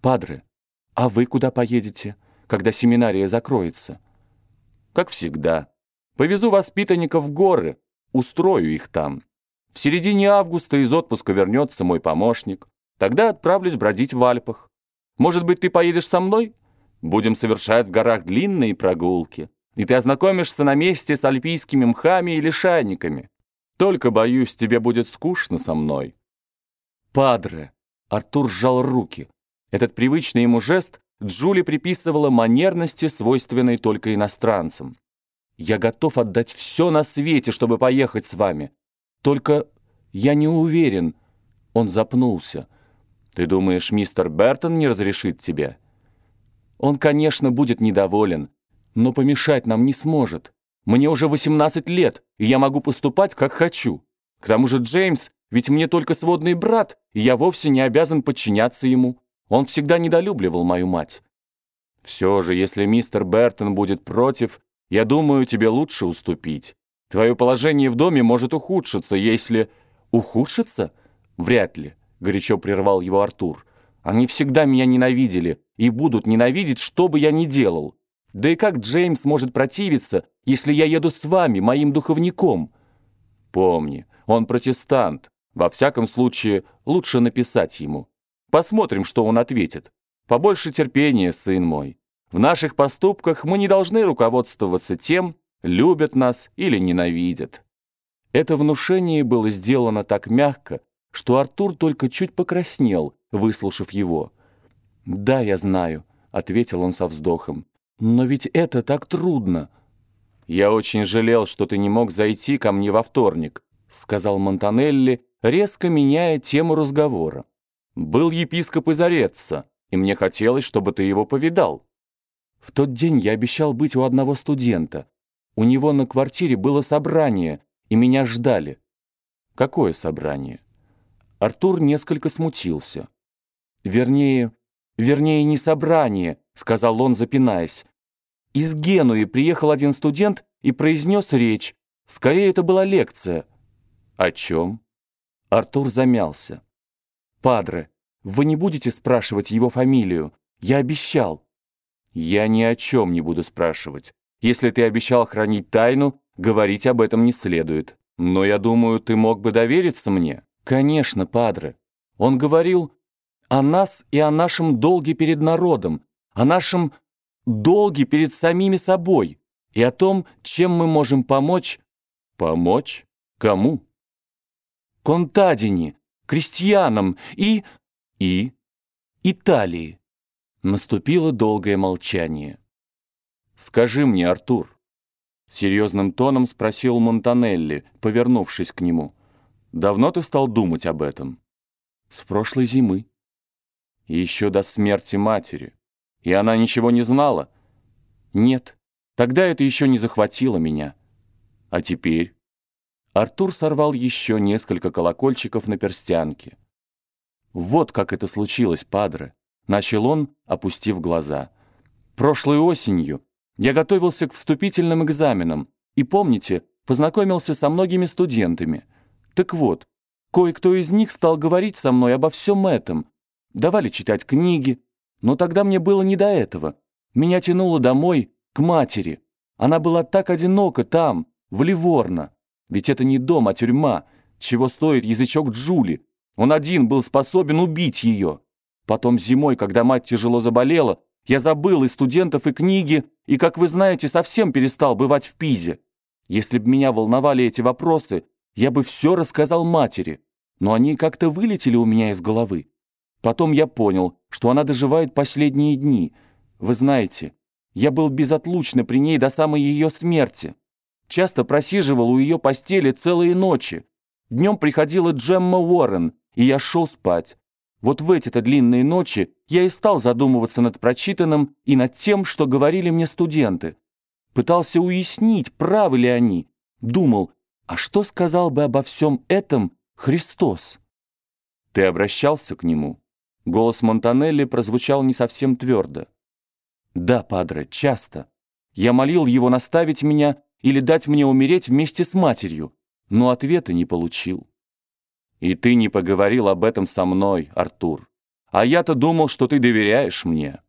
«Падре, а вы куда поедете, когда семинария закроется?» «Как всегда. Повезу воспитанников в горы, устрою их там. В середине августа из отпуска вернется мой помощник. Тогда отправлюсь бродить в Альпах. Может быть, ты поедешь со мной? Будем совершать в горах длинные прогулки, и ты ознакомишься на месте с альпийскими мхами и лишайниками. Только, боюсь, тебе будет скучно со мной». «Падре!» Артур сжал руки. Этот привычный ему жест Джули приписывала манерности, свойственной только иностранцам. «Я готов отдать все на свете, чтобы поехать с вами. Только я не уверен». Он запнулся. «Ты думаешь, мистер Бертон не разрешит тебе?» «Он, конечно, будет недоволен, но помешать нам не сможет. Мне уже 18 лет, и я могу поступать, как хочу. К тому же Джеймс, ведь мне только сводный брат, и я вовсе не обязан подчиняться ему. Он всегда недолюбливал мою мать. Все же, если мистер Бертон будет против, я думаю, тебе лучше уступить. Твое положение в доме может ухудшиться, если... Ухудшиться? Вряд ли, горячо прервал его Артур. Они всегда меня ненавидели и будут ненавидеть, что бы я ни делал. Да и как Джеймс может противиться, если я еду с вами, моим духовником? Помни, он протестант. Во всяком случае, лучше написать ему. Посмотрим, что он ответит. Побольше терпения, сын мой. В наших поступках мы не должны руководствоваться тем, любят нас или ненавидят. Это внушение было сделано так мягко, что Артур только чуть покраснел, выслушав его. «Да, я знаю», — ответил он со вздохом. «Но ведь это так трудно». «Я очень жалел, что ты не мог зайти ко мне во вторник», — сказал Монтанелли, резко меняя тему разговора. «Был епископ из Ореца, и мне хотелось, чтобы ты его повидал». В тот день я обещал быть у одного студента. У него на квартире было собрание, и меня ждали. Какое собрание? Артур несколько смутился. Вернее, вернее, не собрание, сказал он, запинаясь. Из Генуи приехал один студент и произнес речь. Скорее, это была лекция. О чем? Артур замялся. «Падре, вы не будете спрашивать его фамилию? Я обещал». «Я ни о чем не буду спрашивать. Если ты обещал хранить тайну, говорить об этом не следует. Но я думаю, ты мог бы довериться мне». «Конечно, Падре. Он говорил о нас и о нашем долге перед народом, о нашем долге перед самими собой и о том, чем мы можем помочь». «Помочь? Кому?» «Контадине, крестьянам и... и... Италии». Наступило долгое молчание. «Скажи мне, Артур», — серьезным тоном спросил Монтанелли, повернувшись к нему, «давно ты стал думать об этом?» «С прошлой зимы». «Еще до смерти матери. И она ничего не знала?» «Нет, тогда это еще не захватило меня. А теперь?» Артур сорвал еще несколько колокольчиков на перстянке. «Вот как это случилось, падре. Начал он, опустив глаза. «Прошлой осенью я готовился к вступительным экзаменам и, помните, познакомился со многими студентами. Так вот, кое-кто из них стал говорить со мной обо всем этом. Давали читать книги, но тогда мне было не до этого. Меня тянуло домой, к матери. Она была так одинока там, в Ливорно. Ведь это не дом, а тюрьма. Чего стоит язычок Джули? Он один был способен убить ее. Потом зимой, когда мать тяжело заболела, я забыл и студентов, и книги, и, как вы знаете, совсем перестал бывать в Пизе. Если бы меня волновали эти вопросы, я бы все рассказал матери, но они как-то вылетели у меня из головы. Потом я понял, что она доживает последние дни. Вы знаете, я был безотлучно при ней до самой ее смерти. Часто просиживал у ее постели целые ночи. Днем приходила Джемма Уоррен, и я шел спать. Вот в эти-то длинные ночи я и стал задумываться над прочитанным и над тем, что говорили мне студенты. Пытался уяснить, правы ли они. Думал, а что сказал бы обо всем этом Христос? Ты обращался к нему? Голос Монтанелли прозвучал не совсем твердо. Да, падре, часто. Я молил его наставить меня или дать мне умереть вместе с матерью, но ответа не получил. И ты не поговорил об этом со мной, Артур. А я-то думал, что ты доверяешь мне».